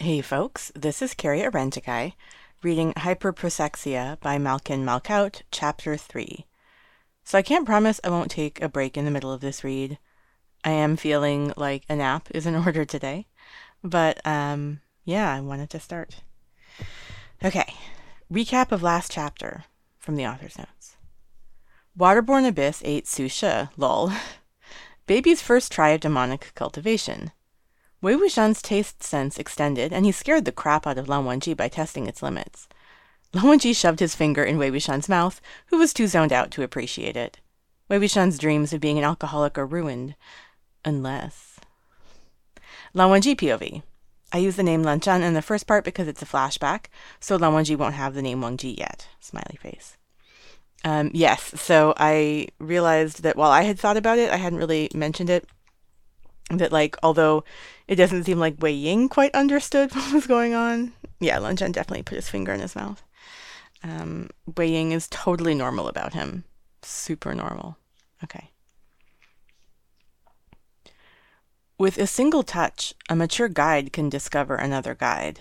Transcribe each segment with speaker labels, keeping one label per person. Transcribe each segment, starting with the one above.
Speaker 1: Hey folks, this is Carrie Arentikai reading Hyperprosexia by Malkin Malkout, Chapter 3. So I can't promise I won't take a break in the middle of this read. I am feeling like a nap is in order today, but um, yeah, I wanted to start. Okay, recap of last chapter from the author's notes. Waterborne Abyss ate Susha, lol. Baby's first try of demonic cultivation. Wei Wuxian's taste sense extended, and he scared the crap out of Lan Wangji by testing its limits. Lan Wangji shoved his finger in Wei Wuxian's mouth, who was too zoned out to appreciate it. Wei Wuxian's dreams of being an alcoholic are ruined. Unless... Lan Wangji POV. I use the name Lan Zhan in the first part because it's a flashback, so Lan Wangji won't have the name Wang Ji yet. Smiley face. Um, yes, so I realized that while I had thought about it, I hadn't really mentioned it that like although it doesn't seem like Wei Ying quite understood what was going on. Yeah, Lan Zhan definitely put his finger in his mouth. Um, Wei Ying is totally normal about him. Super normal. Okay. With a single touch, a mature guide can discover another guide,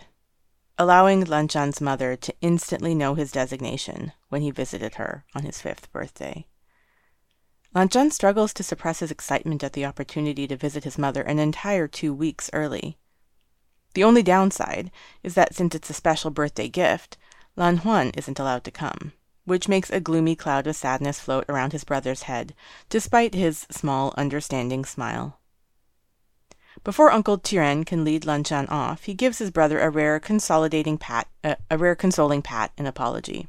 Speaker 1: allowing Lan Zhan's mother to instantly know his designation when he visited her on his fifth birthday. Lan Zhan struggles to suppress his excitement at the opportunity to visit his mother an entire two weeks early. The only downside is that since it's a special birthday gift, Lan Huan isn't allowed to come, which makes a gloomy cloud of sadness float around his brother's head, despite his small, understanding smile. Before Uncle Qiren can lead Lan Zhan off, he gives his brother a rare consolidating pat, uh, a rare consoling pat and apology.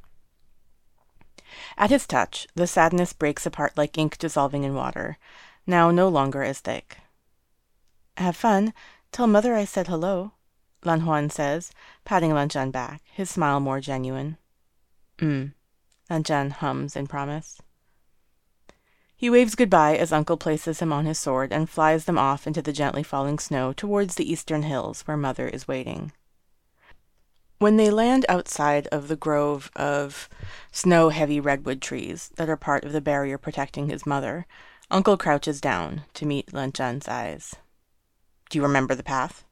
Speaker 1: At his touch, the sadness breaks apart like ink dissolving in water, now no longer as thick. Have fun. Tell mother I said hello, Lan Huan says, patting Lan Zhan back, his smile more genuine. Mm, Lan Zhan hums in promise. He waves goodbye as Uncle places him on his sword and flies them off into the gently falling snow towards the eastern hills where Mother is waiting. When they land outside of the grove of snow heavy redwood trees that are part of the barrier protecting his mother, Uncle crouches down to meet Lan Zhan's eyes. Do you remember the path?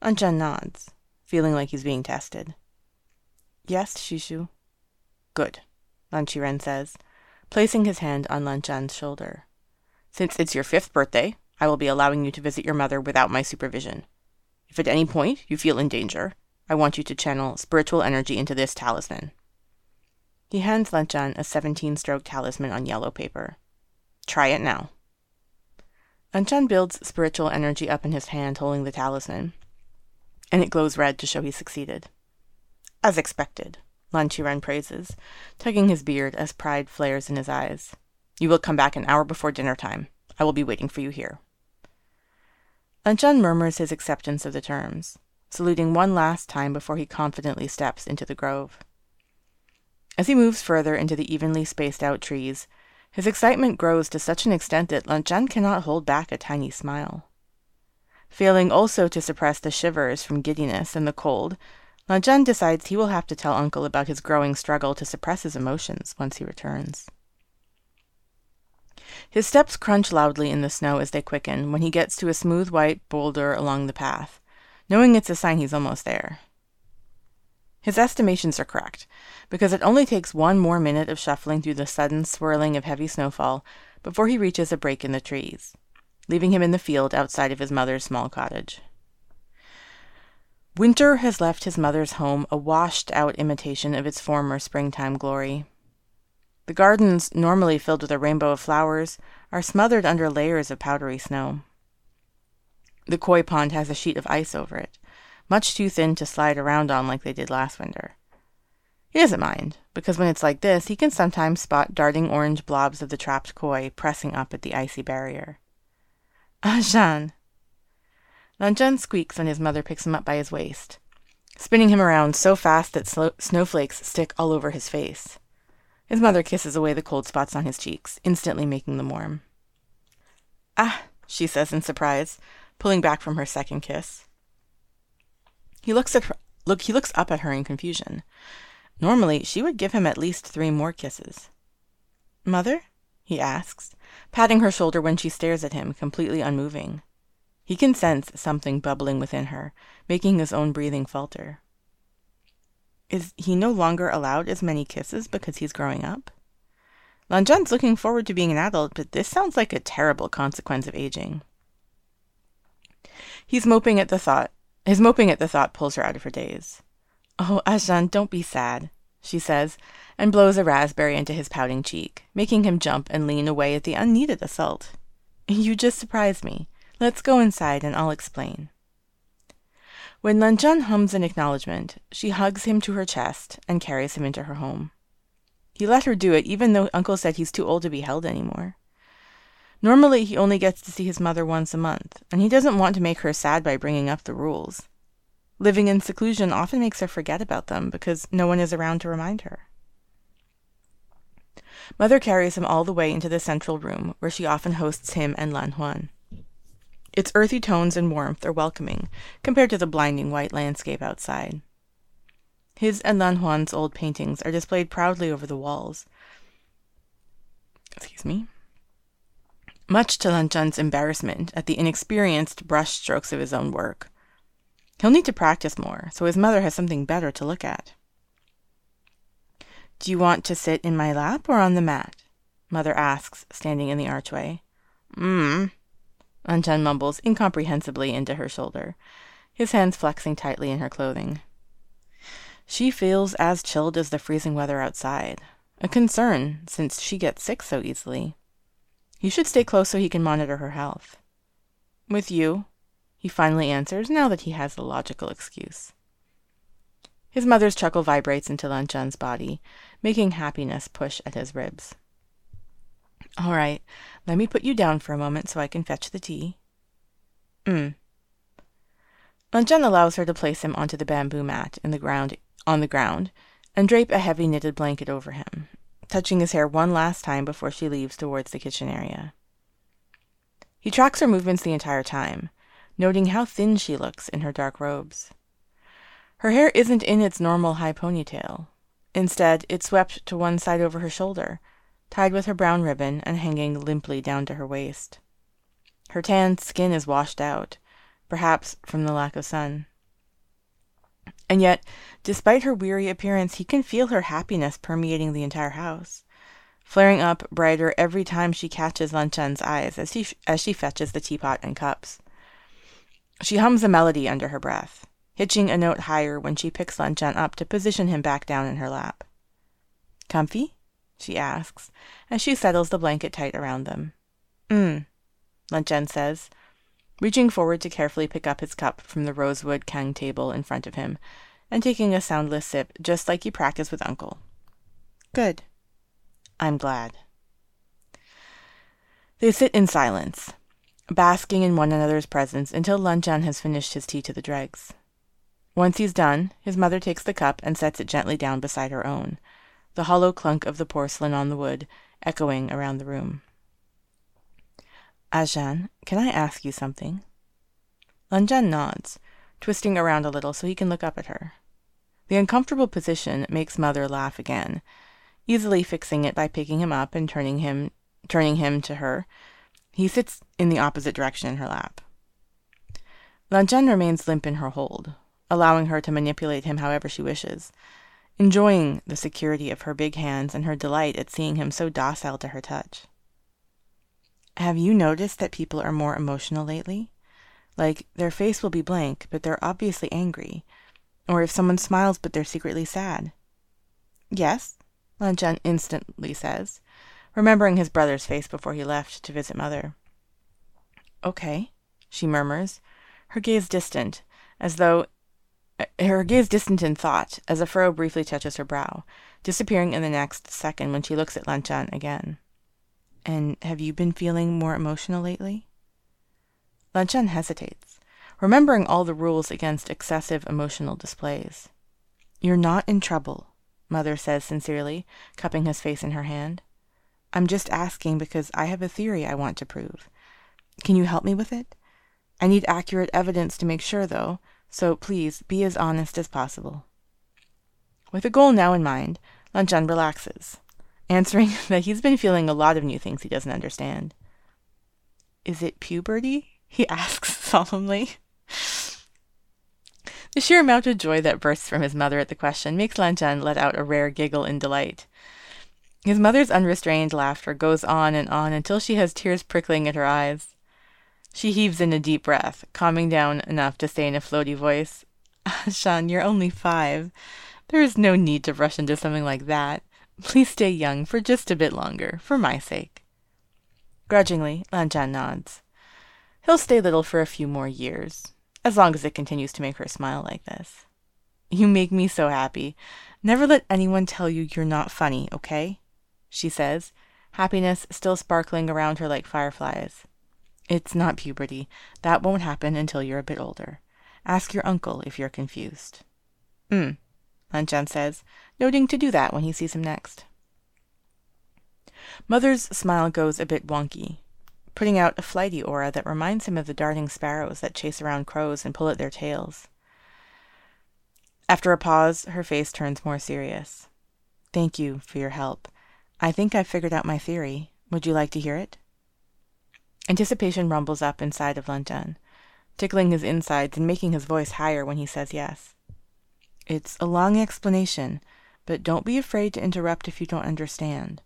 Speaker 1: Lan Zhan nods, feeling like he's being tested. Yes, Shishu. Good, Lan Qiren says, placing his hand on Lan Zhan's shoulder. Since it's your fifth birthday, I will be allowing you to visit your mother without my supervision. If at any point you feel in danger, I want you to channel spiritual energy into this talisman. He hands Lan Zhan a 17 stroke talisman on yellow paper. Try it now. Lan Zhan builds spiritual energy up in his hand holding the talisman, and it glows red to show he succeeded. As expected, Lan Qiren praises, tugging his beard as pride flares in his eyes. You will come back an hour before dinner time. I will be waiting for you here. Lan Zhan murmurs his acceptance of the terms saluting one last time before he confidently steps into the grove. As he moves further into the evenly spaced out trees, his excitement grows to such an extent that Lan Zhan cannot hold back a tiny smile. Failing also to suppress the shivers from giddiness and the cold, Lan Zhan decides he will have to tell Uncle about his growing struggle to suppress his emotions once he returns. His steps crunch loudly in the snow as they quicken when he gets to a smooth white boulder along the path, knowing it's a sign he's almost there. His estimations are correct, because it only takes one more minute of shuffling through the sudden swirling of heavy snowfall before he reaches a break in the trees, leaving him in the field outside of his mother's small cottage. Winter has left his mother's home a washed out imitation of its former springtime glory. The gardens, normally filled with a rainbow of flowers, are smothered under layers of powdery snow. The koi pond has a sheet of ice over it, much too thin to slide around on like they did last winter. He doesn't mind, because when it's like this, he can sometimes spot darting orange blobs of the trapped koi pressing up at the icy barrier. Ah, Jean! Lan squeaks when his mother picks him up by his waist, spinning him around so fast that sl- snowflakes stick all over his face. His mother kisses away the cold spots on his cheeks, instantly making them warm. Ah, she says in surprise, pulling back from her second kiss. He looks at her, look he looks up at her in confusion. Normally, she would give him at least three more kisses. Mother? he asks, patting her shoulder when she stares at him, completely unmoving. He can sense something bubbling within her, making his own breathing falter. Is he no longer allowed as many kisses because he's growing up? Lan Zhan's looking forward to being an adult, but this sounds like a terrible consequence of aging. He's moping at the thought. His moping at the thought pulls her out of her daze. Oh, A-Zhan, don't be sad, she says, and blows a raspberry into his pouting cheek, making him jump and lean away at the unneeded assault. You just surprised me. Let's go inside and I'll explain. When Lan Zhan hums an acknowledgement, she hugs him to her chest and carries him into her home. He let her do it even though Uncle said he's too old to be held anymore. Normally, he only gets to see his mother once a month, and he doesn't want to make her sad by bringing up the rules. Living in seclusion often makes her forget about them because no one is around to remind her. Mother carries him all the way into the central room, where she often hosts him and Lan Huan. Its earthy tones and warmth are welcoming compared to the blinding white landscape outside. His and Lan Huan's old paintings are displayed proudly over the walls. Excuse me. Much to Lan Zhan's embarrassment at the inexperienced brush strokes of his own work. He'll need to practice more, so his mother has something better to look at. Do you want to sit in my lap or on the mat? Mother asks, standing in the archway. Mmm. Lan Zhan mumbles incomprehensibly into her shoulder, his hands flexing tightly in her clothing. She feels as chilled as the freezing weather outside, a concern since she gets sick so easily. You should stay close so he can monitor her health. With you, he finally answers now that he has a logical excuse. His mother's chuckle vibrates into Lan Zhan's body, making happiness push at his ribs. All right, let me put you down for a moment so I can fetch the tea. Mm. Lan Zhan allows her to place him onto the bamboo mat in the ground on the ground and drape a heavy knitted blanket over him, touching his hair one last time before she leaves towards the kitchen area. He tracks her movements the entire time, noting how thin she looks in her dark robes. Her hair isn't in its normal high ponytail. Instead, it's swept to one side over her shoulder, tied with her brown ribbon and hanging limply down to her waist. Her tanned skin is washed out, perhaps from the lack of sun. And yet, despite her weary appearance, he can feel her happiness permeating the entire house, flaring up brighter every time she catches Lan Zhan's eyes as she, as she fetches the teapot and cups. She hums a melody under her breath, hitching a note higher when she picks Lan Zhan up to position him back down in her lap. Comfy? she asks, as she settles the blanket tight around them. Mm, Lan Zhan says, reaching forward to carefully pick up his cup from the rosewood kang table in front of him, and taking a soundless sip just like he practiced with Uncle. Good. I'm glad. They sit in silence, basking in one another's presence until Lan Zhan has finished his tea to the dregs. Once he's done, his mother takes the cup and sets it gently down beside her own, the hollow clunk of the porcelain on the wood echoing around the room. A-Zhan, can I ask you something? Lan Zhan nods, twisting around a little so he can look up at her. The uncomfortable position makes Mother laugh again, easily fixing it by picking him up and turning him turning him to her. He sits in the opposite direction in her lap. Lan Zhan remains limp in her hold, allowing her to manipulate him however she wishes, enjoying the security of her big hands and her delight at seeing him so docile to her touch. Have you noticed that people are more emotional lately? Like, their face will be blank, but they're obviously angry. Or if someone smiles, but they're secretly sad. Yes, Lan Zhan instantly says, remembering his brother's face before he left to visit Mother. Okay, she murmurs, her gaze distant, as though uh, her gaze distant in thought, as a furrow briefly touches her brow, disappearing in the next second when she looks at Lan Zhan again. And have you been feeling more emotional lately? Lan Zhan hesitates, remembering all the rules against excessive emotional displays. You're not in trouble, Mother says sincerely, cupping his face in her hand. I'm just asking because I have a theory I want to prove. Can you help me with it? I need accurate evidence to make sure, though, so please be as honest as possible. With a goal now in mind, Lan Zhan relaxes, answering that he's been feeling a lot of new things he doesn't understand. Is it puberty? he asks solemnly. The sheer amount of joy that bursts from his mother at the question makes Lan Zhan let out a rare giggle in delight. His mother's unrestrained laughter goes on and on until she has tears prickling at her eyes. She heaves in a deep breath, calming down enough to say in a floaty voice, ah, Shan, you're only five. There is no need to rush into something like that. Please stay young for just a bit longer, for my sake. Grudgingly, Lan Zhan nods. He'll stay little for a few more years as long as it continues to make her smile like this. You make me so happy. Never let anyone tell you you're not funny, okay? She says, happiness still sparkling around her like fireflies. It's not puberty. That won't happen until you're a bit older. Ask your uncle if you're confused. Hmm, Lan Zhan says, noting to do that when he sees him next. Mother's smile goes a bit wonky, putting out a flighty aura that reminds him of the darting sparrows that chase around crows and pull at their tails. After a pause, her face turns more serious. Thank you for your help. I think I've figured out my theory. Would you like to hear it? Anticipation rumbles up inside of Lan Zhan, tickling his insides and making his voice higher when he says yes. It's a long explanation, but don't be afraid to interrupt if you don't understand.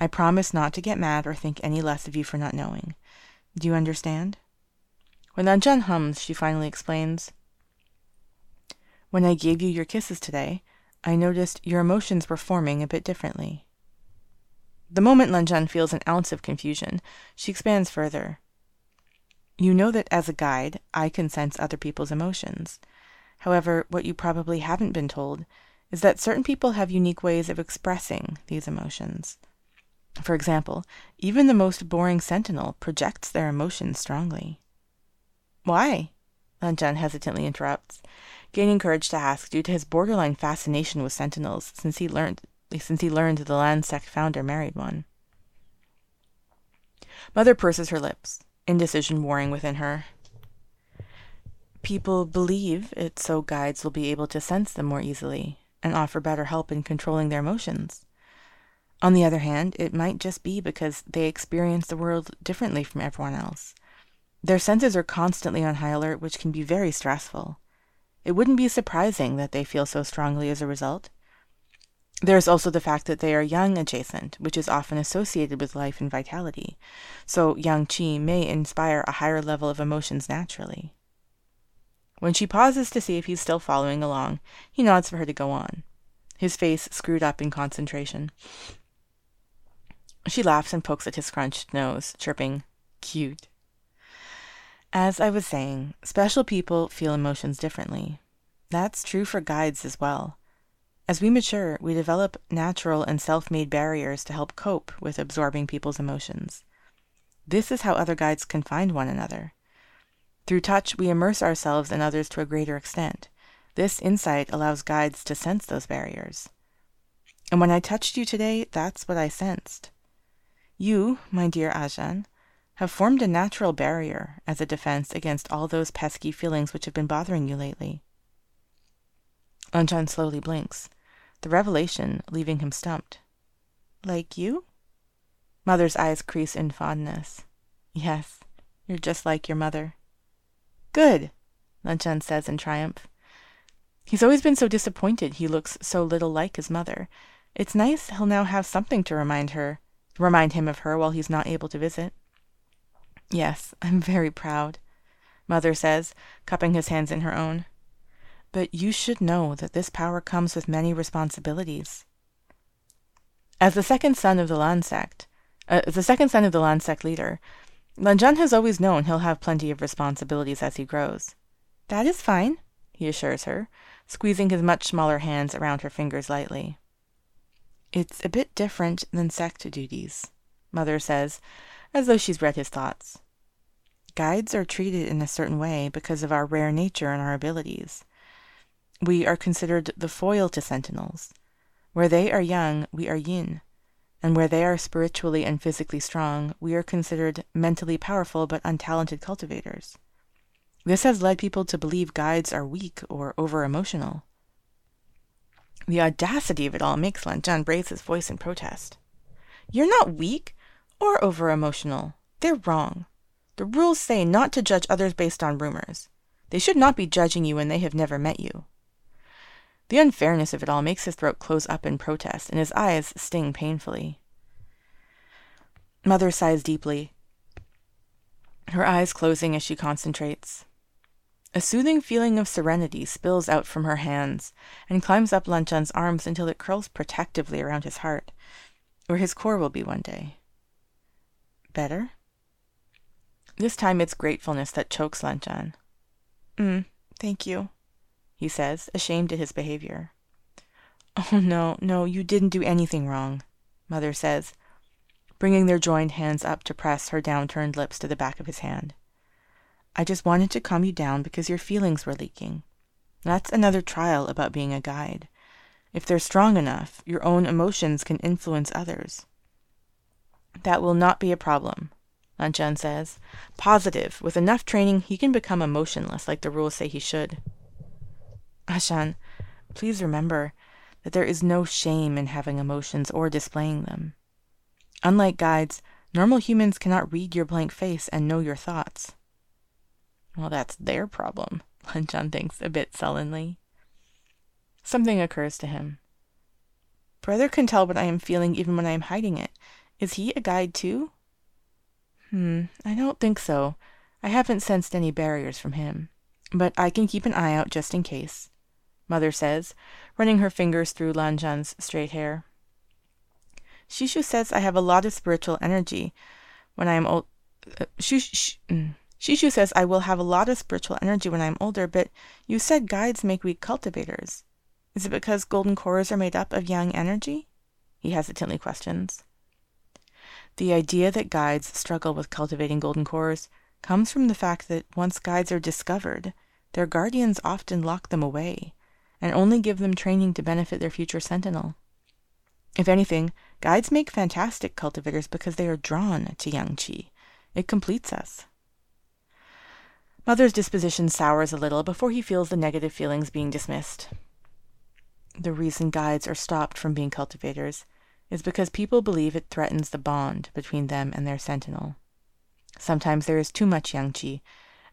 Speaker 1: I promise not to get mad or think any less of you for not knowing. Do you understand? When Lan Zhan hums, she finally explains, When I gave you your kisses today, I noticed your emotions were forming a bit differently. The moment Lan Zhan feels an ounce of confusion, she expands further. You know that as a guide, I can sense other people's emotions. However, what you probably haven't been told is that certain people have unique ways of expressing these emotions. For example, even the most boring sentinel projects their emotions strongly. Why? Lan Zhan hesitantly interrupts, gaining courage to ask due to his borderline fascination with sentinels since he learned since he learned the Lan sect founder married one. Mother purses her lips, indecision warring within her. People believe it so guides will be able to sense them more easily and offer better help in controlling their emotions. On the other hand, it might just be because they experience the world differently from everyone else. Their senses are constantly on high alert, which can be very stressful. It wouldn't be surprising that they feel so strongly as a result. There is also the fact that they are yang adjacent, which is often associated with life and vitality, so yang qi may inspire a higher level of emotions naturally. When she pauses to see if he's still following along, he nods for her to go on, his face screwed up in concentration. She laughs and pokes at his scrunched nose, chirping, Cute. As I was saying, special people feel emotions differently. That's true for guides as well. As we mature, we develop natural and self made barriers to help cope with absorbing people's emotions. This is how other guides can find one another. Through touch, we immerse ourselves in others to a greater extent. This insight allows guides to sense those barriers. And when I touched you today, that's what I sensed. You, my dear A-Zhan, have formed a natural barrier as a defense against all those pesky feelings which have been bothering you lately. Lan Zhan slowly blinks, the revelation leaving him stumped. Like you? Mother's eyes crease in fondness. Yes, you're just like your mother. Good, Lan Zhan says in triumph. He's always been so disappointed he looks so little like his mother. It's nice he'll now have something to remind her remind him of her while he's not able to visit. Yes, I'm very proud, Mother says, cupping his hands in her own. But you should know that this power comes with many responsibilities. As the second son of the Lan sect, uh, the second son of the Lan sect leader, Lan Zhan has always known he'll have plenty of responsibilities as he grows. That is fine, he assures her, squeezing his much smaller hands around her fingers lightly. It's a bit different than sect duties, Mother says, as though she's read his thoughts. Guides are treated in a certain way because of our rare nature and our abilities. We are considered the foil to sentinels. Where they are yang, we are yin, and where they are spiritually and physically strong, we are considered mentally powerful but untalented cultivators. This has led people to believe guides are weak or over emotional. The audacity of it all makes Lan Zhan raise his voice in protest. You're not weak or over emotional. They're wrong. The rules say not to judge others based on rumors. They should not be judging you when they have never met you. The unfairness of it all makes his throat close up in protest, and his eyes sting painfully. Mother sighs deeply, her eyes closing as she concentrates. A soothing feeling of serenity spills out from her hands and climbs up Lan Zhan's arms until it curls protectively around his heart, where his core will be one day. Better? This time it's gratefulness that chokes Lan Zhan. Mm, thank you, he says, ashamed at his behavior. Oh, no, no, you didn't do anything wrong, Mother says, bringing their joined hands up to press her downturned lips to the back of his hand. I just wanted to calm you down because your feelings were leaking. That's another trial about being a guide. If they're strong enough, your own emotions can influence others. That will not be a problem, Lan Zhan says. Positive. With enough training, he can become emotionless like the rules say he should. A-Zhan, please remember that there is no shame in having emotions or displaying them. Unlike guides, normal humans cannot read your blank face and know your thoughts. Well, that's their problem, Lan Zhan thinks a bit sullenly. Something occurs to him. Brother can tell what I am feeling even when I am hiding it. Is he a guide too? Hmm, I don't think so. I haven't sensed any barriers from him. But I can keep an eye out just in case, Mother says, running her fingers through Lan Zhan's straight hair. Shishu says I have a lot of spiritual energy when I am old. Uh, sh- sh- mm. Shishu says I will have a lot of spiritual energy when I am older, but you said guides make weak cultivators. Is it because golden cores are made up of yang energy? He hesitantly questions. The idea that guides struggle with cultivating golden cores comes from the fact that once guides are discovered, their guardians often lock them away and only give them training to benefit their future sentinel. If anything, guides make fantastic cultivators because they are drawn to yang qi. It completes us. Mother's disposition sours a little before he feels the negative feelings being dismissed. The reason guides are stopped from being cultivators is because people believe it threatens the bond between them and their sentinel. Sometimes there is too much yang qi,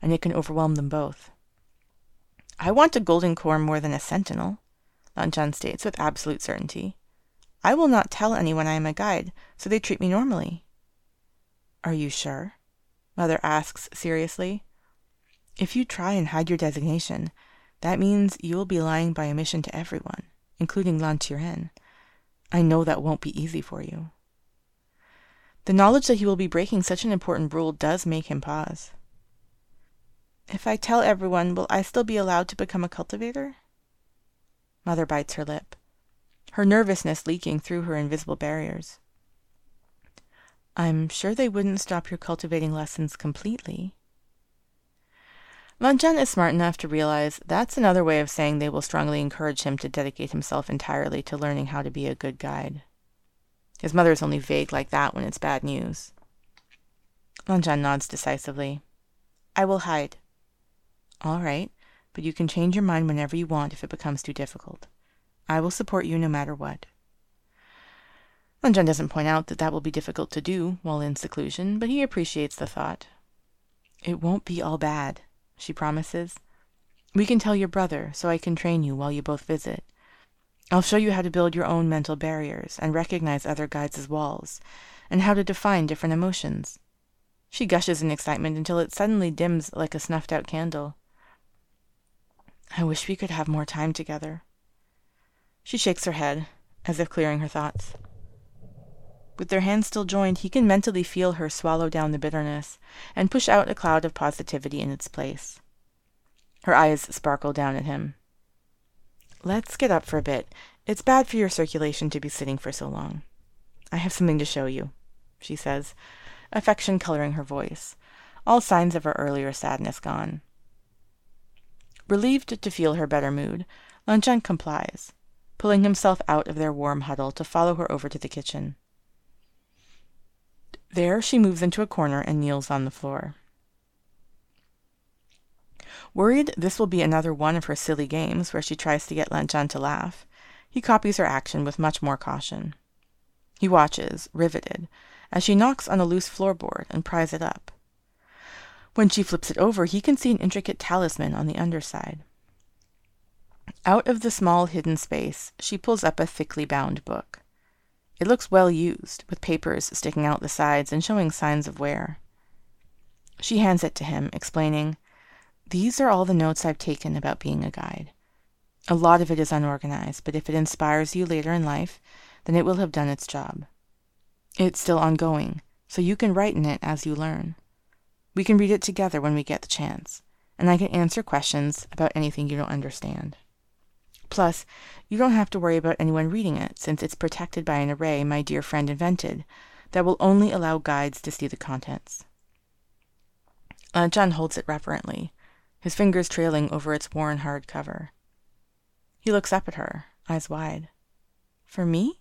Speaker 1: and it can overwhelm them both. I want a golden core more than a sentinel, Lan Zhan states with absolute certainty. I will not tell anyone I am a guide, so they treat me normally. Are you sure? Mother asks seriously. If you try and hide your designation, that means you will be lying by omission to everyone, including Lan. I know that won't be easy for you. The knowledge that he will be breaking such an important rule does make him pause. If I tell everyone, will I still be allowed to become a cultivator? Mother bites her lip, her nervousness leaking through her invisible barriers. I'm sure they wouldn't stop your cultivating lessons completely, Lan Zhan is smart enough to realize that's another way of saying they will strongly encourage him to dedicate himself entirely to learning how to be a good guide. His mother is only vague like that when it's bad news. Lan Zhan nods decisively. I will hide. All right, but you can change your mind whenever you want if it becomes too difficult. I will support you no matter what. Lan Zhan doesn't point out that that will be difficult to do while in seclusion, but he appreciates the thought. It won't be all bad, she promises. We can tell your brother, so I can train you while you both visit. I'll show you how to build your own mental barriers and recognize other guides as walls, and how to define different emotions. She gushes in excitement until it suddenly dims like a snuffed out candle. I wish we could have more time together. She shakes her head, as if clearing her thoughts. With their hands still joined, he can mentally feel her swallow down the bitterness and push out a cloud of positivity in its place. Her eyes sparkle down at him. Let's get up for a bit. It's bad for your circulation to be sitting for so long. I have something to show you, she says, affection coloring her voice, all signs of her earlier sadness gone. Relieved to feel her better mood, Lan Zhan complies, pulling himself out of their warm huddle to follow her over to the kitchen. There she moves into a corner and kneels on the floor. Worried this will be another one of her silly games where she tries to get Lan Zhan to laugh, he copies her action with much more caution. He watches, riveted, as she knocks on a loose floorboard and pries it up. When she flips it over, he can see an intricate talisman on the underside. Out of the small hidden space, she pulls up a thickly bound book. It looks well used, with papers sticking out the sides and showing signs of wear. She hands it to him, explaining, These are all the notes I've taken about being a guide. A lot of it is unorganized, but if it inspires you later in life, then it will have done its job. It's still ongoing, so you can write in it as you learn. We can read it together when we get the chance, and I can answer questions about anything you don't understand. Plus, you don't have to worry about anyone reading it, since it's protected by an array my dear friend invented that will only allow guides to see the contents. Uh, John holds it reverently, his fingers trailing over its worn hard cover. He looks up at her, eyes wide. For me?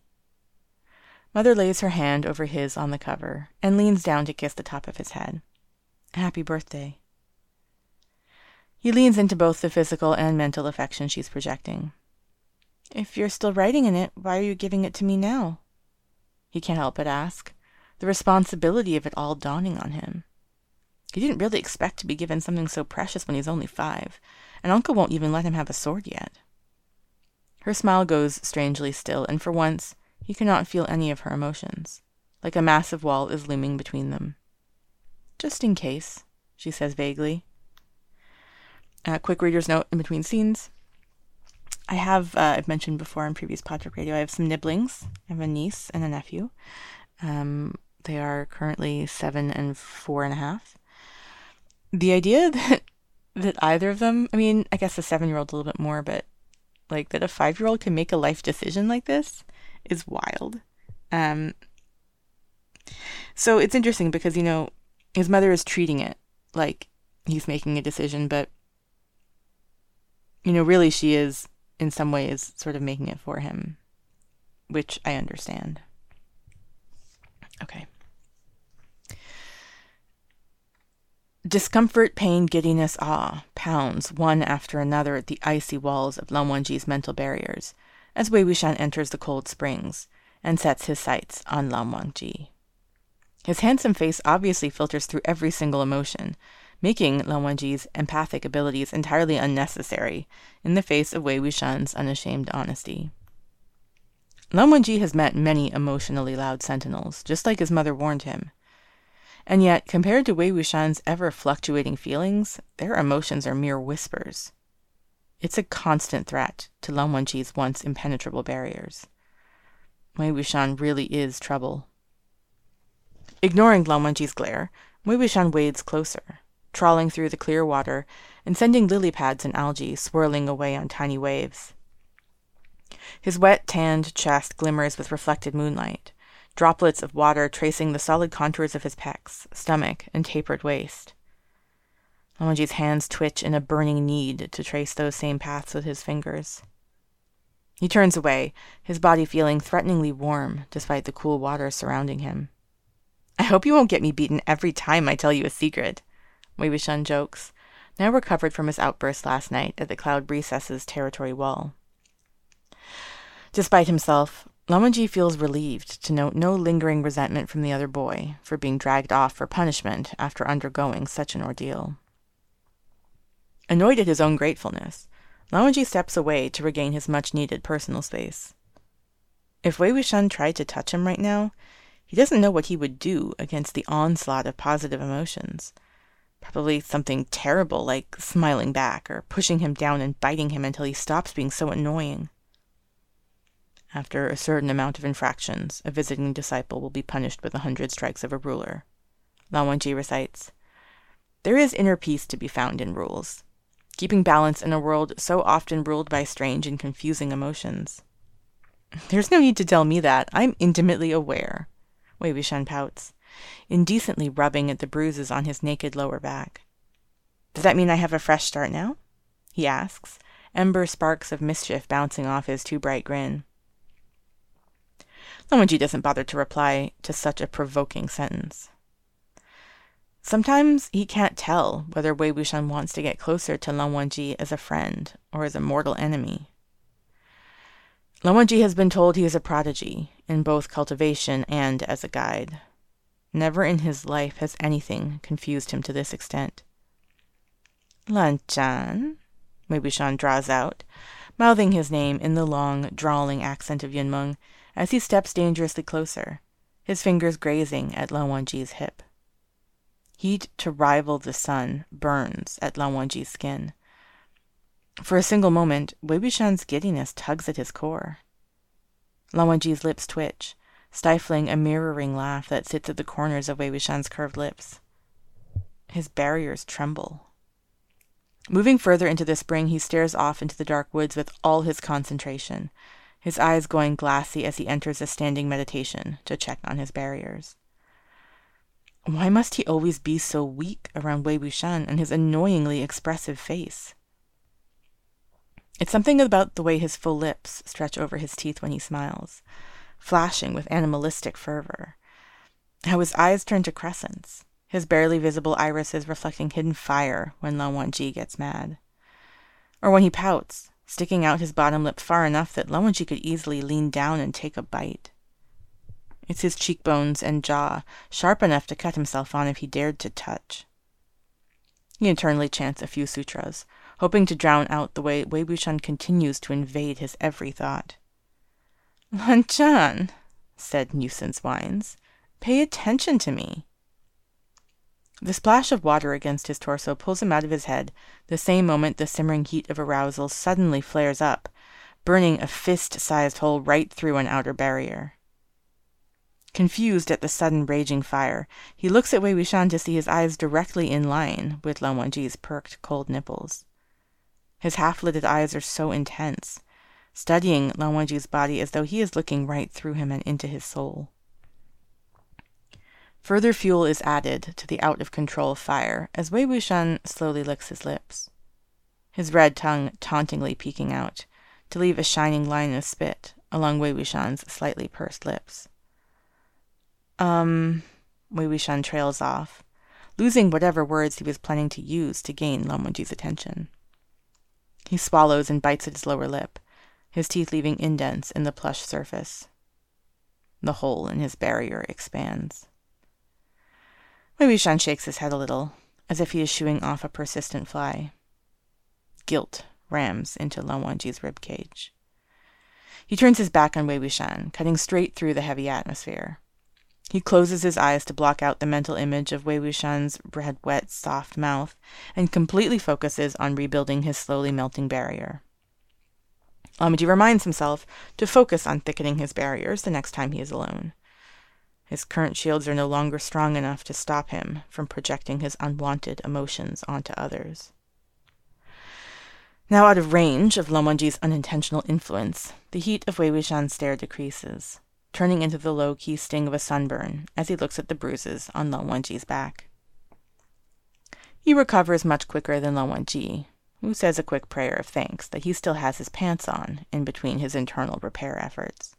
Speaker 1: Mother lays her hand over his on the cover and leans down to kiss the top of his head. Happy birthday. He leans into both the physical and mental affection she's projecting. If you're still writing in it, why are you giving it to me now? He can't help but ask, the responsibility of it all dawning on him. He didn't really expect to be given something so precious when he's only five, and Uncle won't even let him have a sword yet. Her smile goes strangely still, and for once he cannot feel any of her emotions, like a massive wall is looming between them. Just in case, she says vaguely. Quick reader's note in between scenes. I have, uh, I've mentioned before in previous Podfic Radio, I have some nibblings. I have a niece and a nephew. Um, they are currently seven and four and a half. The idea that that either of them, I mean, I guess a seven year old a little bit more, but like that a five year old can make a life decision like this is wild. Um, so it's interesting because, you know, his mother is treating it like he's making a decision, but you know, really she is in some ways sort of making it for him, which I understand. Okay. Discomfort, pain, giddiness, awe pounds one after another at the icy walls of Lan Wangji's mental barriers as Wei Wuxian enters the cold springs and sets his sights on Lan Wangji. His handsome face obviously filters through every single emotion, making Lan Wangji's empathic abilities entirely unnecessary in the face of Wei Wuxian's unashamed honesty. Lan Wangji has met many emotionally loud sentinels, just like his mother warned him. And yet, compared to Wei Wuxian's ever fluctuating feelings, their emotions are mere whispers. It's a constant threat to Lan Wangji's once impenetrable barriers. Wei Wuxian really is trouble. Ignoring Lan Wangji's glare, Wei Wuxian wades closer, trawling through the clear water and sending lily pads and algae swirling away on tiny waves. His wet, tanned chest glimmers with reflected moonlight, droplets of water tracing the solid contours of his pecs, stomach, and tapered waist. Lan Wangji's hands twitch in a burning need to trace those same paths with his fingers. He turns away, his body feeling threateningly warm despite the cool water surrounding him. I hope you won't get me beaten every time I tell you a secret, Wei Wuxian jokes, now recovered from his outburst last night at the Cloud Recesses territory wall. Despite himself, Lan Wangji feels relieved to note no lingering resentment from the other boy for being dragged off for punishment after undergoing such an ordeal. Annoyed at his own gratefulness, Lan steps away to regain his much-needed personal space. If Wei Wuxian tried to touch him right now, he doesn't know what he would do against the onslaught of positive emotions – Probably something terrible like smiling back or pushing him down and biting him until he stops being so annoying. After a certain amount of infractions, a visiting disciple will be punished with a hundred strikes of a ruler. Lan Wangji recites, There is inner peace to be found in rules, keeping balance in a world so often ruled by strange and confusing emotions. There's no need to tell me that. I'm intimately aware. Wei Wuxian pouts indecently rubbing at the bruises on his naked lower back. Does that mean I have a fresh start now? he asks, ember sparks of mischief bouncing off his too bright grin. Lan doesn't bother to reply to such a provoking sentence. Sometimes he can't tell whether Wei Wuxian wants to get closer to Lan as a friend or as a mortal enemy. Lan has been told he is a prodigy in both cultivation and as a guide. Never in his life has anything confused him to this extent. Lan Zhan, Wei Wuxian draws out, mouthing his name in the long, drawling accent of Yunmeng as he steps dangerously closer, his fingers grazing at Lan Wangji's hip. Heat to rival the sun burns at Lan Wangji's skin. For a single moment, Wei Wuxian's giddiness tugs at his core. Lan Wangji's lips twitch, stifling a mirroring laugh that sits at the corners of Wei Wuxian's curved lips. His barriers tremble. Moving further into the spring, he stares off into the dark woods with all his concentration, his eyes going glassy as he enters a standing meditation to check on his barriers. Why must he always be so weak around Wei Wuxian and his annoyingly expressive face? It's something about the way his full lips stretch over his teeth when he smiles, flashing with animalistic fervor. How his eyes turn to crescents, his barely visible irises reflecting hidden fire when Lan Wangji gets mad. Or when he pouts, sticking out his bottom lip far enough that Lan Wangji could easily lean down and take a bite. It's his cheekbones and jaw, sharp enough to cut himself on if he dared to touch. He internally chants a few sutras, hoping to drown out the way Wei Wuxian continues to invade his every thought. Lan Zhan, said Nuisance Whines, pay attention to me. The splash of water against his torso pulls him out of his head, the same moment the simmering heat of arousal suddenly flares up, burning a fist sized hole right through an outer barrier. Confused at the sudden raging fire, he looks at Wei Wuxian to see his eyes directly in line with Lan Wangji's perked cold nipples. His half lidded eyes are so intense, studying Lan Wangji's body as though he is looking right through him and into his soul. Further fuel is added to the out of control fire as Wei Wuxian slowly licks his lips, his red tongue tauntingly peeking out to leave a shining line of spit along Wei Wuxian's slightly pursed lips. Um, Wei Wuxian trails off, losing whatever words he was planning to use to gain Lan Wangji's attention. He swallows and bites at his lower lip, his teeth leaving indents in the plush surface. The hole in his barrier expands. Wei shakes his head a little, as if he is shooing off a persistent fly. Guilt rams into Lan Wangji's rib cage. He turns his back on Wei Wuxian, cutting straight through the heavy atmosphere. He closes his eyes to block out the mental image of Wei Wuxian's red, wet, soft mouth, and completely focuses on rebuilding his slowly melting barrier. Wangji reminds himself to focus on thickening his barriers the next time he is alone. His current shields are no longer strong enough to stop him from projecting his unwanted emotions onto others. Now out of range of Lan Wangji's unintentional influence, the heat of Wei Wuxian's stare decreases, turning into the low-key sting of a sunburn as he looks at the bruises on Lan Wangji's back. He recovers much quicker than Wangji, who says a quick prayer of thanks that he still has his pants on in between his internal repair efforts.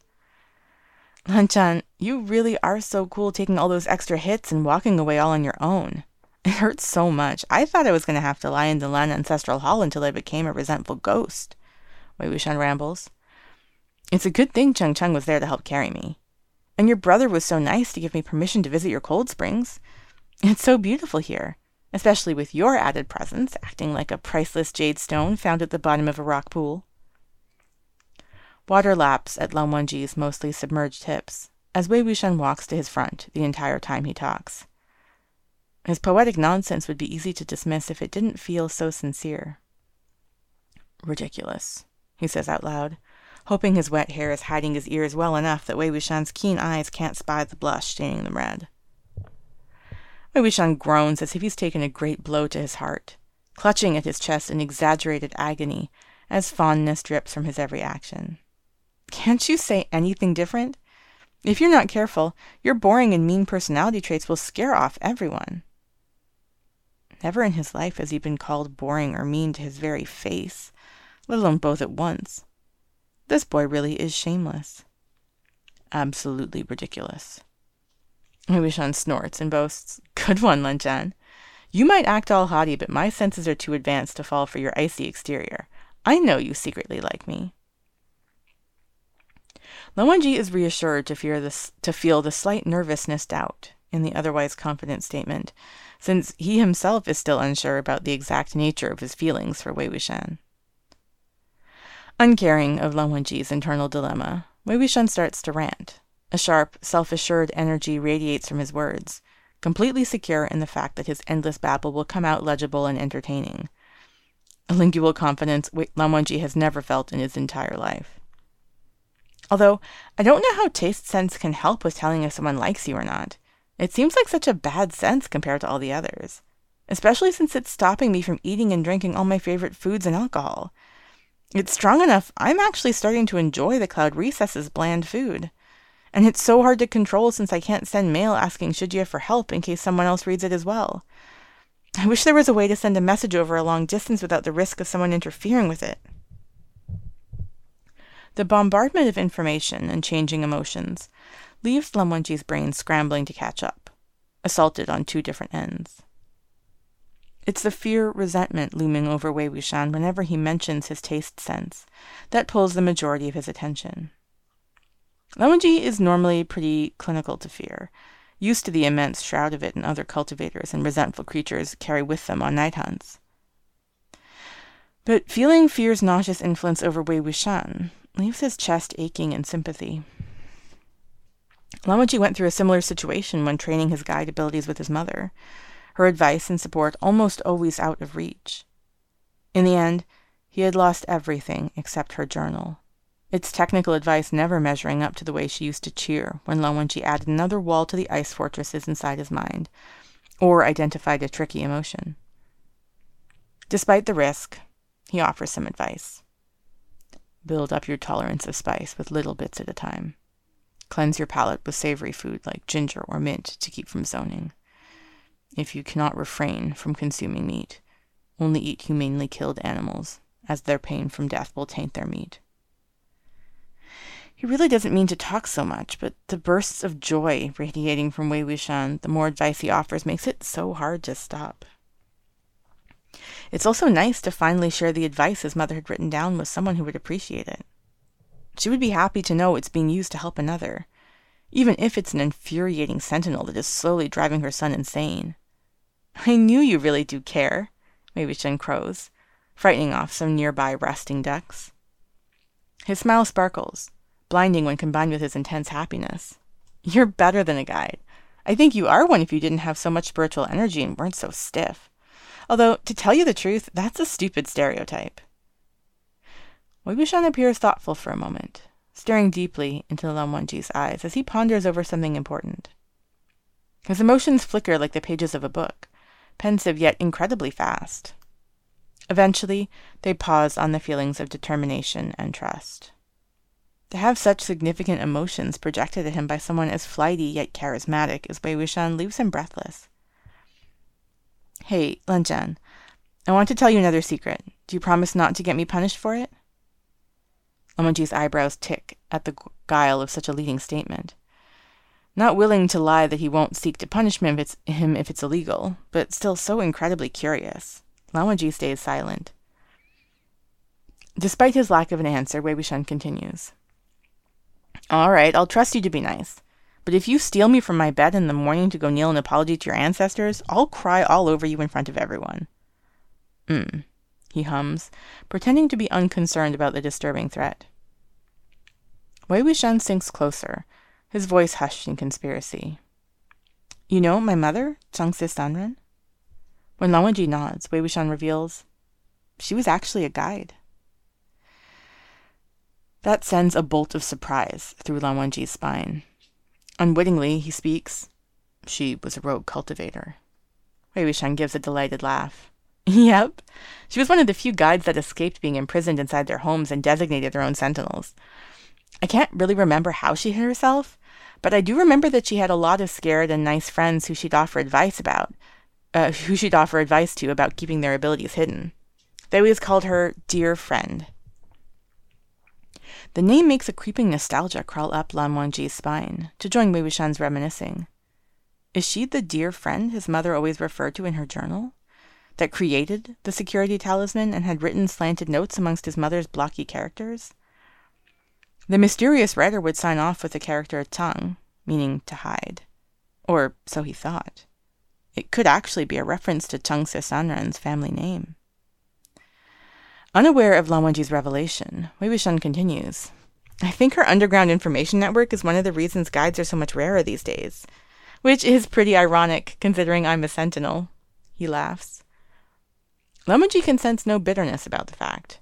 Speaker 1: Lan Zhan, you really are so cool taking all those extra hits and walking away all on your own. It hurts so much. I thought I was going to have to lie in the Lan Ancestral Hall until I became a resentful ghost. Wei Wuxian rambles. It's a good thing Cheng Cheng was there to help carry me. And your brother was so nice to give me permission to visit your cold springs. It's so beautiful here, especially with your added presence, acting like a priceless jade stone found at the bottom of a rock pool. Water laps at Lan Wangji's mostly submerged hips, as Wei Wuxian walks to his front the entire time he talks. His poetic nonsense would be easy to dismiss if it didn't feel so sincere. Ridiculous, he says out loud, hoping his wet hair is hiding his ears well enough that Wei Wuxian's keen eyes can't spy the blush staining them red. Wei Wuxian groans as if he's taken a great blow to his heart, clutching at his chest in exaggerated agony as fondness drips from his every action. Can't you say anything different? If you're not careful, your boring and mean personality traits will scare off everyone. Never in his life has he been called boring or mean to his very face, let alone both at once. This boy really is shameless. Absolutely ridiculous. Wuxian snorts and boasts, Good one, Lan Zhan. You might act all haughty, but my senses are too advanced to fall for your icy exterior. I know you secretly like me. Lan is reassured to, fear this, to feel the slight nervousness doubt in the otherwise confident statement, since he himself is still unsure about the exact nature of his feelings for Wei Wuxian. Uncaring of Lan internal dilemma, Wei Wuxian starts to rant. A sharp, self-assured energy radiates from his words, completely secure in the fact that his endless babble will come out legible and entertaining. A lingual confidence Lan Wangji has never felt in his entire life. Although, I don't know how taste sense can help with telling if someone likes you or not. It seems like such a bad sense compared to all the others, especially since it's stopping me from eating and drinking all my favorite foods and alcohol. It's strong enough I'm actually starting to enjoy the cloud recess's bland food. And it's so hard to control since I can't send mail asking Shijie for help in case someone else reads it as well. I wish there was a way to send a message over a long distance without the risk of someone interfering with it. The bombardment of information and changing emotions leaves Lan brain scrambling to catch up, assaulted on two different ends. It's the fear resentment looming over Wei Wuxian whenever he mentions his taste sense that pulls the majority of his attention. Lan is normally pretty clinical to fear, used to the immense shroud of it and other cultivators and resentful creatures carry with them on night hunts. But feeling fear's nauseous influence over Wei Wuxian leaves his chest aching in sympathy. Lan went through a similar situation when training his guide abilities with his mother, her advice and support almost always out of reach. In the end, he had lost everything except her journal, its technical advice never measuring up to the way she used to cheer when Lan added another wall to the ice fortresses inside his mind, or identified a tricky emotion. Despite the risk, he offers some advice. Build up your tolerance of spice with little bits at a time. Cleanse your palate with savory food like ginger or mint to keep from zoning. If you cannot refrain from consuming meat, only eat humanely killed animals, as their pain from death will taint their meat. He really doesn't mean to talk so much, but the bursts of joy radiating from Wei Wuxian, the more advice he offers, makes it so hard to stop. It's also nice to finally share the advice his mother had written down with someone who would appreciate it. She would be happy to know it's being used to help another, even if it's an infuriating sentinel that is slowly driving her son insane. I knew you really do care, Wei Wuxian crows, frightening off some nearby resting ducks. His smile sparkles, blinding when combined with his intense happiness. You're better than a guide. I think you are one if you didn't have so much spiritual energy and weren't so stiff. Although, to tell you the truth, that's a stupid stereotype. Wei Wuxian appears thoughtful for a moment, staring deeply into Lan Wangji's eyes as he ponders over something important. His emotions flicker like the pages of a book, pensive yet incredibly fast. Eventually, they pause on the feelings of determination and trust. To have such significant emotions projected at him by someone as flighty yet charismatic as Wei Wuxian leaves him breathless. Hey, Lan Zhan, I want to tell you another secret. Do you promise not to get me punished for it? Lan eyebrows tick at the guile of such a leading statement. Not willing to lie that he won't seek to punish him if it's, him if it's illegal, but still so incredibly curious, Lan stays silent. Despite his lack of an answer, Wei continues. All right, I'll trust you to be nice. But if you steal me from my bed in the morning to go kneel an apology to your ancestors, I'll cry all over you in front of everyone. Hmm, he hums, pretending to be unconcerned about the disturbing threat. Wei Wuxian sinks closer, his voice hushed in conspiracy. You know my mother, Cangse Sanren? When Lan Wangji nods, Wei Wuxian reveals she was actually a guide. That sends a bolt of surprise through Lan Wangji's spine. Unwittingly, he speaks. She was a rogue cultivator. Wei Wuxian gives a delighted laugh. Yep. She was one of the few guides that escaped being imprisoned inside their homes and designated their own sentinels. I can't really remember how she hid herself, but I do remember that she had a lot of scared and nice friends who she'd offer advice about, uh, who she'd offer advice to about keeping their abilities hidden. They always called her dear friend. The name makes a creeping nostalgia crawl up Lan Wangji's spine, to join Wei Wuxian's reminiscing. Is she the dear friend his mother always referred to in her journal? That created the security talisman and had written slanted notes amongst his mother's blocky characters? The mysterious writer would sign off with the character Cang, meaning to hide. Or so he thought. It could actually be a reference to Cangse Sanren's family name. Unaware of Lan Wangji's revelation, Wei Wuxian continues. I think her underground information network is one of the reasons guides are so much rarer these days. Which is pretty ironic, considering I'm a sentinel. He laughs. Lan Wangji can sense no bitterness about the fact.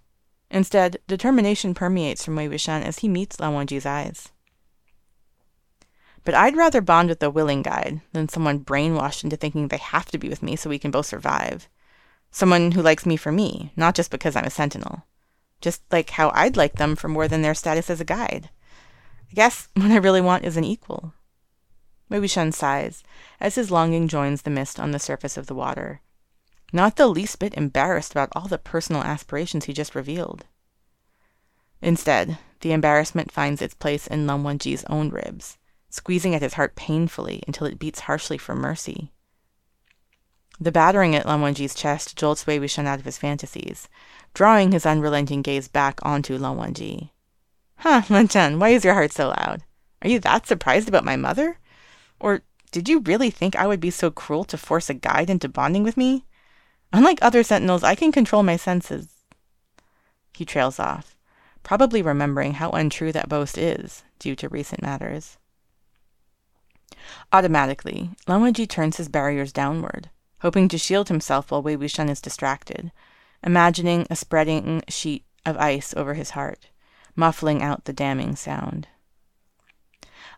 Speaker 1: Instead, determination permeates from Wei Wuxian as he meets Lan Wangji's eyes. But I'd rather bond with a willing guide than someone brainwashed into thinking they have to be with me so we can both survive. Someone who likes me for me, not just because I'm a sentinel. Just like how I'd like them for more than their status as a guide. I guess what I really want is an equal. Wuxian sighs as his longing joins the mist on the surface of the water, not the least bit embarrassed about all the personal aspirations he just revealed. Instead, the embarrassment finds its place in Lan Wangji's own ribs, squeezing at his heart painfully until it beats harshly for mercy. The battering at Lan Wangji's chest jolts Wei Wuxian out of his fantasies, drawing his unrelenting gaze back onto Lan Wangji. Huh, Lan why is your heart so loud? Are you that surprised about my mother? Or did you really think I would be so cruel to force a guide into bonding with me? Unlike other sentinels, I can control my senses. He trails off, probably remembering how untrue that boast is, due to recent matters. Automatically, Lan Wangji turns his barriers downward, hoping to shield himself while Wei Wuxian is distracted, imagining a spreading sheet of ice over his heart, muffling out the damning sound.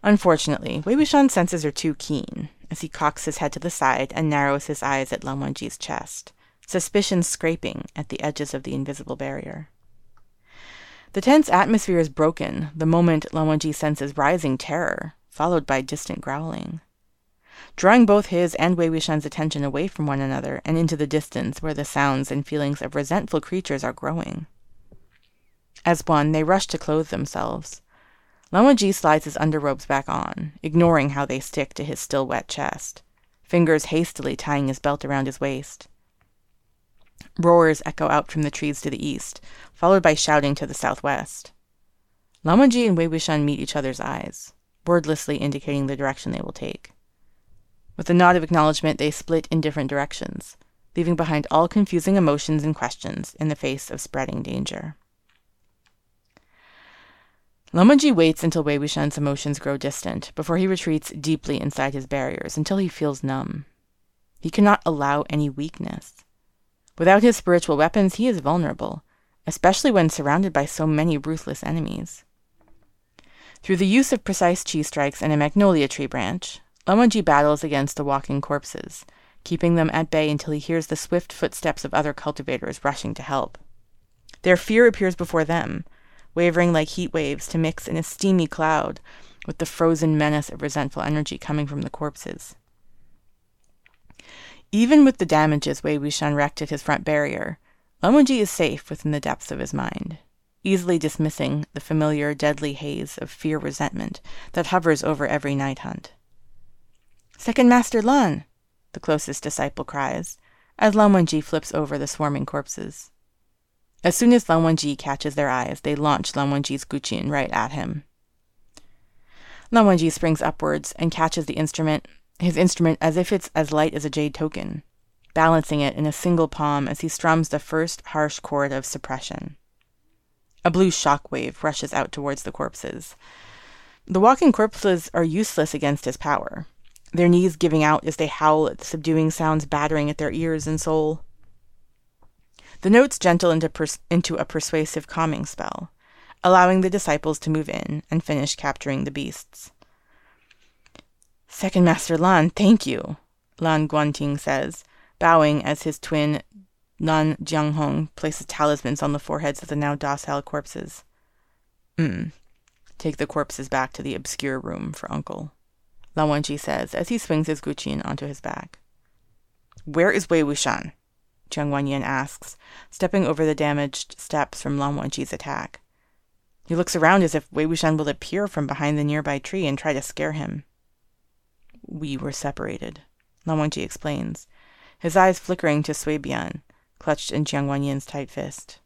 Speaker 1: Unfortunately, Wei Wuxian's senses are too keen, as he cocks his head to the side and narrows his eyes at Lan Wangji's chest, suspicion scraping at the edges of the invisible barrier. The tense atmosphere is broken the moment Lan Wangji senses rising terror, followed by distant growling. Drawing both his and Wei Wuxian's attention away from one another and into the distance where the sounds and feelings of resentful creatures are growing. As one, they rush to clothe themselves, Lan Wangji slides his underrobes back on, ignoring how they stick to his still wet chest, fingers hastily tying his belt around his waist. Roars echo out from the trees to the east, followed by shouting to the southwest. Lan Wangji and Wei Wuxian meet each other's eyes, wordlessly indicating the direction they will take. With a nod of acknowledgement, they split in different directions, leaving behind all confusing emotions and questions in the face of spreading danger. Wangji waits until Wei Wuxian's emotions grow distant before he retreats deeply inside his barriers until he feels numb. He cannot allow any weakness. Without his spiritual weapons, he is vulnerable, especially when surrounded by so many ruthless enemies. Through the use of precise chi strikes and a magnolia tree branch, Lan battles against the walking corpses, keeping them at bay until he hears the swift footsteps of other cultivators rushing to help. Their fear appears before them, wavering like heat waves to mix in a steamy cloud with the frozen menace of resentful energy coming from the corpses. Even with the damages Wei wreaked at his front barrier, Wangji is safe within the depths of his mind, easily dismissing the familiar deadly haze of fear resentment that hovers over every night hunt. Second Master Lan, the closest disciple cries, as Lan Wangji flips over the swarming corpses. As soon as Lan Wangji catches their eyes, they launch Lan Wangji's guqin right at him. Lan Wangji springs upwards and catches the instrument, his instrument as if it's as light as a jade token, balancing it in a single palm as he strums the first harsh chord of suppression. A blue shock wave rushes out towards the corpses. The walking corpses are useless against his power, their knees giving out as they howl at the subduing sounds battering at their ears and soul. The notes gentle into, pers- into a persuasive calming spell, allowing the disciples to move in and finish capturing the beasts. Second Master Lan, thank you, Lan Guanting says, bowing as his twin Lan Jianghong places talismans on the foreheads of the now docile corpses. Hmm. Take the corpses back to the obscure room for Uncle, Lan Wangji says as he swings his guqin onto his back. Where is Wei Wuxian? Jiang Wanyin asks, stepping over the damaged steps from Lan Wangji's attack. He looks around as if Wei Wuxian will appear from behind the nearby tree and try to scare him. We were separated, Lan Wangji explains, his eyes flickering to Sui Bian, clutched in Jiang Wanyin's tight fist.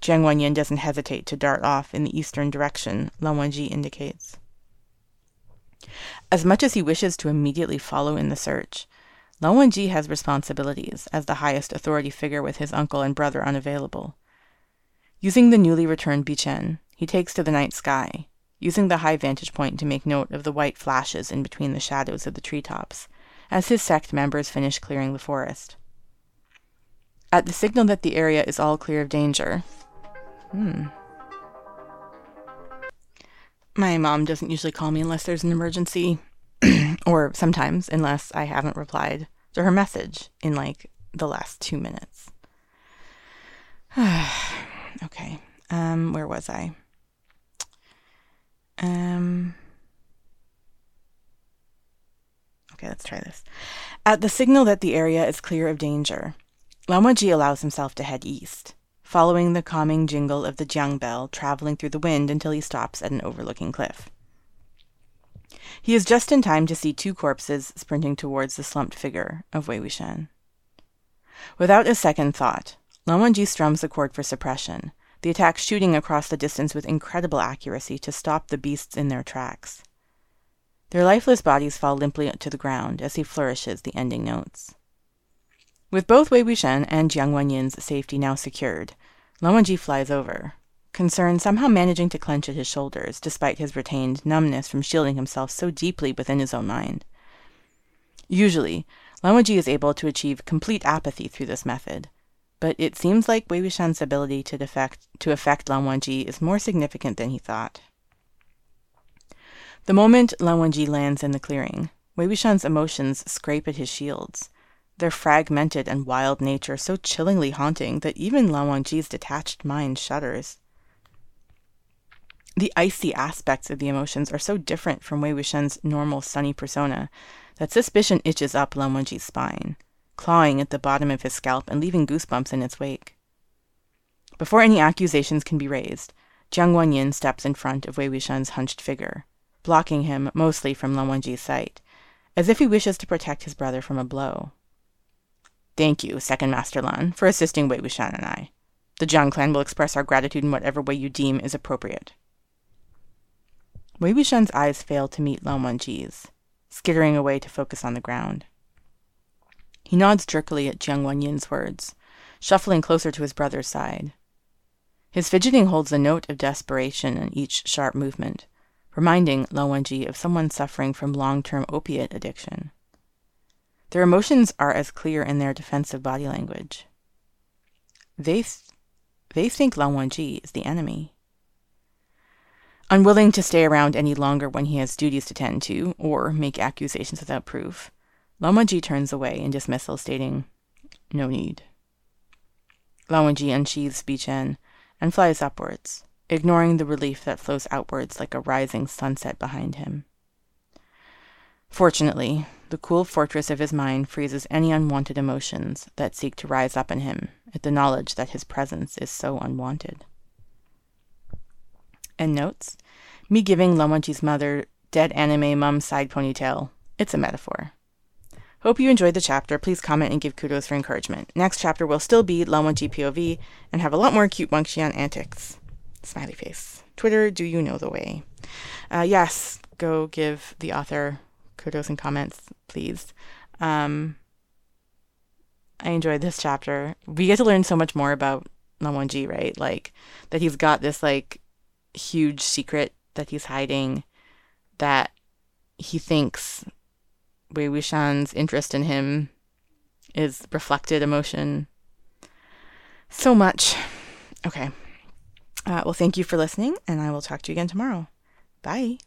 Speaker 1: Jiang Wanyin doesn't hesitate to dart off in the eastern direction Lan Wangji indicates. As much as he wishes to immediately follow in the search, Lan Wangji has responsibilities as the highest authority figure with his uncle and brother unavailable. Using the newly returned Bichen, he takes to the night sky, using the high vantage point to make note of the white flashes in between the shadows of the treetops, as his sect members finish clearing the forest. At the signal that the area is all clear of danger. Hmm. My mom doesn't usually call me unless there's an emergency, or sometimes unless I haven't replied to her message in like the last two minutes. okay, um, where was I? Um, okay, let's try this. At the signal that the area is clear of danger, Lan Wangji allows himself to head east following the calming jingle of the jiang bell traveling through the wind until he stops at an overlooking cliff. He is just in time to see two corpses sprinting towards the slumped figure of Wei Wuxian. Without a second thought, Lan Wangji strums the chord for suppression, the attack shooting across the distance with incredible accuracy to stop the beasts in their tracks. Their lifeless bodies fall limply to the ground as he flourishes the ending notes. With both Wei Wuxian and Jiang Wanyin's safety now secured, Wangji flies over, concerned somehow managing to clench at his shoulders, despite his retained numbness from shielding himself so deeply within his own mind. Usually, Lan is able to achieve complete apathy through this method, but it seems like Wei Wuxian's ability to, defect, to affect Lan is more significant than he thought. The moment Lan lands in the clearing, Wei Wuxian's emotions scrape at his shields their fragmented and wild nature so chillingly haunting that even Lan Wangji's detached mind shudders. The icy aspects of the emotions are so different from Wei Wuxian's normal sunny persona that suspicion itches up Lan Wangji's spine, clawing at the bottom of his scalp and leaving goosebumps in its wake. Before any accusations can be raised, Jiang Wanyin steps in front of Wei Wuxian's hunched figure, blocking him mostly from Lan Wangji's sight, as if he wishes to protect his brother from a blow. Thank you, Second Master Lan, for assisting Wei Wuxian and I. The Jiang clan will express our gratitude in whatever way you deem is appropriate. Wei Wuxian's eyes fail to meet Lan Wangji's, skittering away to focus on the ground. He nods jerkily at Jiang Wanyin's words, shuffling closer to his brother's side. His fidgeting holds a note of desperation in each sharp movement, reminding Lan Wangji of someone suffering from long-term opiate addiction. Their emotions are as clear in their defensive body language. They, th- they think Lan Wangji is the enemy. Unwilling to stay around any longer when he has duties to tend to, or make accusations without proof, Lan Wangji turns away in dismissal, stating, No need. Lan Wangji unsheathes Bichen and flies upwards, ignoring the relief that flows outwards like a rising sunset behind him. Fortunately, the cool fortress of his mind freezes any unwanted emotions that seek to rise up in him at the knowledge that his presence is so unwanted. And notes me giving Lan Wangji's mother dead anime mum side ponytail. It's a metaphor. Hope you enjoyed the chapter. Please comment and give kudos for encouragement. Next chapter will still be Wangji POV and have a lot more cute Wuxian antics. Smiley face. Twitter, do you know the way? Uh, yes, go give the author kudos and comments, please. Um, I enjoyed this chapter. We get to learn so much more about Lan Wangji, right? Like that he's got this like huge secret that he's hiding that he thinks Wei Wuxian's interest in him is reflected emotion. So much. Okay. Uh, well, thank you for listening, and I will talk to you again tomorrow. Bye.